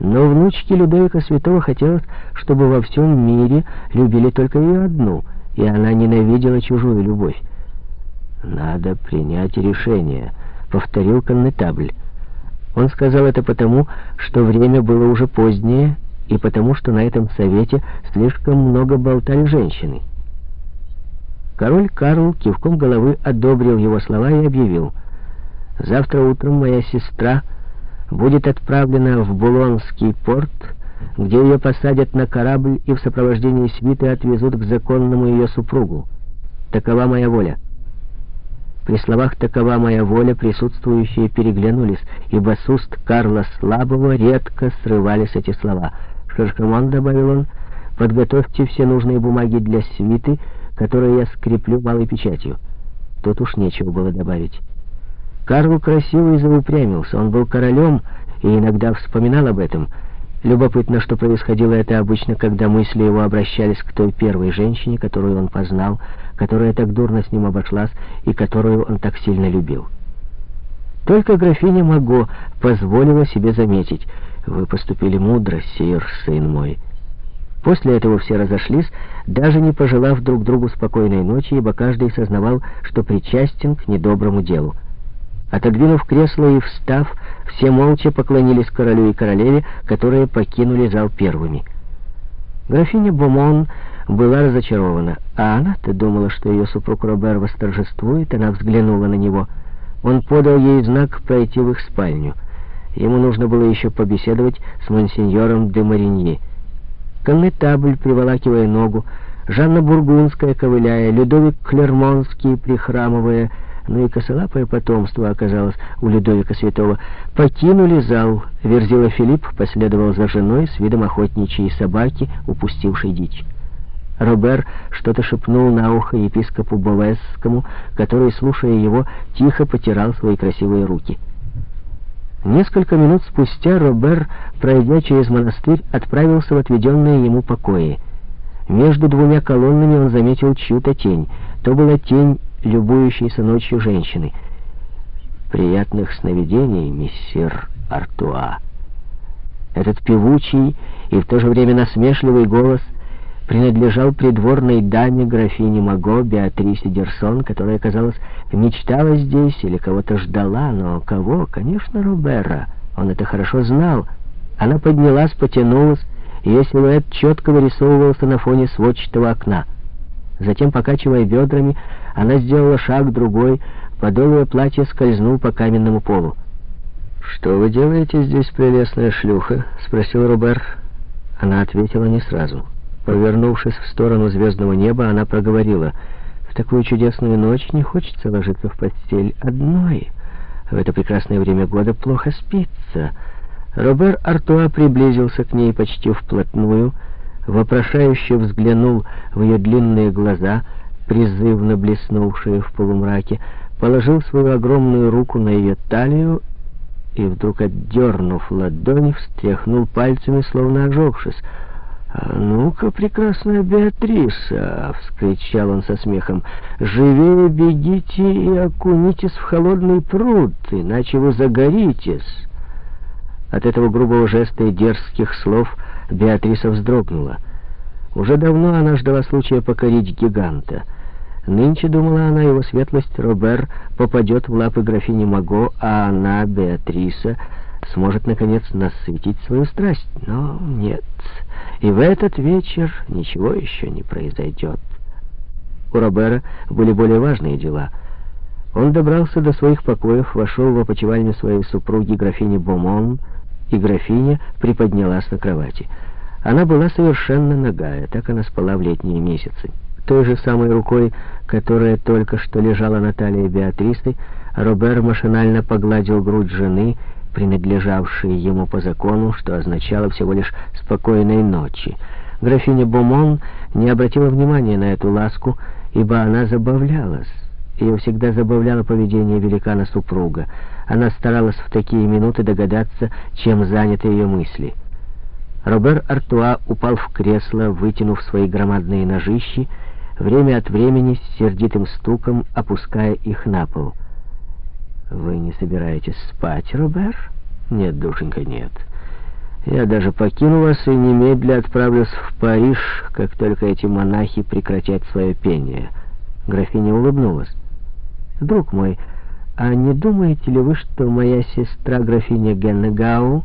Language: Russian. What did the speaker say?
Но внучке Людовика Святого хотелось, чтобы во всем мире любили только ее одну, и она ненавидела чужую любовь. «Надо принять решение», — повторил коннетабль. Он сказал это потому, что время было уже позднее, и потому, что на этом совете слишком много болтали женщины. Король Карл кивком головы одобрил его слова и объявил, «Завтра утром моя сестра будет отправлена в Булонский порт, где ее посадят на корабль и в сопровождении свиты отвезут к законному ее супругу. Такова моя воля». При словах «такова моя воля» присутствующие переглянулись, ибо с уст Карла Слабого редко срывались эти слова. «Шершкамон», — добавил он, — «подготовьте все нужные бумаги для свиты, которые я скреплю малой печатью». Тут уж нечего было добавить. Карл красивый заупрямился. Он был королем и иногда вспоминал об этом — Любопытно, что происходило это обычно, когда мысли его обращались к той первой женщине, которую он познал, которая так дурно с ним обошлась и которую он так сильно любил. Только графиня Маго позволила себе заметить, «Вы поступили мудро, сир, сын мой». После этого все разошлись, даже не пожелав друг другу спокойной ночи, ибо каждый сознавал, что причастен к недоброму делу. Отодвинув кресло и встав, все молча поклонились королю и королеве, которые покинули зал первыми. Графиня Бомон была разочарована, а она-то думала, что ее супруг Робер восторжествует, она взглянула на него. Он подал ей знак пройти в их спальню. Ему нужно было еще побеседовать с монсеньором де Мариньи. Коннетабль, приволакивая ногу, Жанна Бургундская, ковыляя, Людовик Клермонский, прихрамывая, ну и косолапое потомство оказалось у Людовика Святого, покинули зал. Верзила Филипп последовал за женой с видом охотничьей собаки, упустившей дичь. Робер что-то шепнул на ухо епископу Бовесскому, который, слушая его, тихо потирал свои красивые руки. Несколько минут спустя Робер, пройдя через монастырь, отправился в отведенные ему покои. Между двумя колоннами он заметил чью-то тень. То была тень любующейся ночью женщины. «Приятных сновидений, миссир Артуа!» Этот певучий и в то же время насмешливый голос принадлежал придворной даме графине Маго Беатрисе Дерсон, которая, казалось, мечтала здесь или кого-то ждала, но кого? Конечно, Робера. Он это хорошо знал. Она поднялась, потянулась, ее силуэт четко вырисовывался на фоне сводчатого окна. Затем, покачивая бедрами, она сделала шаг другой, подол ее платья скользнул по каменному полу. «Что вы делаете здесь, прелестная шлюха?» — спросил Робер. Она ответила не сразу. Повернувшись в сторону звездного неба, она проговорила. «В такую чудесную ночь не хочется ложиться в постель одной. В это прекрасное время года плохо спится». Робер Артуа приблизился к ней почти вплотную, вопрошающе взглянул в ее длинные глаза, призывно блеснувшие в полумраке, положил свою огромную руку на ее талию и, вдруг отдернув ладонь, встряхнул пальцами, словно ожегшись. «А ну-ка, прекрасная Беатриса!» — вскричал он со смехом. «Живее бегите и окунитесь в холодный пруд, иначе вы загоритесь!» От этого грубого жеста и дерзких слов Беатриса вздрогнула. Уже давно она ждала случая покорить гиганта. Нынче, думала она, его светлость Робер попадет в лапы графини Маго, а она, Беатриса, сможет, наконец, насытить свою страсть. Но нет, и в этот вечер ничего еще не произойдет. У Робера были более важные дела — он добрался до своих покоев, вошел в опочивальню своей супруги графини Бомон, и графиня приподнялась на кровати. Она была совершенно нагая, так она спала в летние месяцы. Той же самой рукой, которая только что лежала на талии Беатрисы, Робер машинально погладил грудь жены, принадлежавшей ему по закону, что означало всего лишь «спокойной ночи». Графиня Бомон не обратила внимания на эту ласку, ибо она забавлялась. Ее всегда забавляло поведение великана-супруга. Она старалась в такие минуты догадаться, чем заняты ее мысли. Робер Артуа упал в кресло, вытянув свои громадные ножищи, время от времени с сердитым стуком опуская их на пол. «Вы не собираетесь спать, Робер?» «Нет, душенька, нет. Я даже покину вас и немедля отправлюсь в Париж, как только эти монахи прекратят свое пение». Графиня улыбнулась. «Друг мой, а не думаете ли вы, что моя сестра, графиня Геннегау,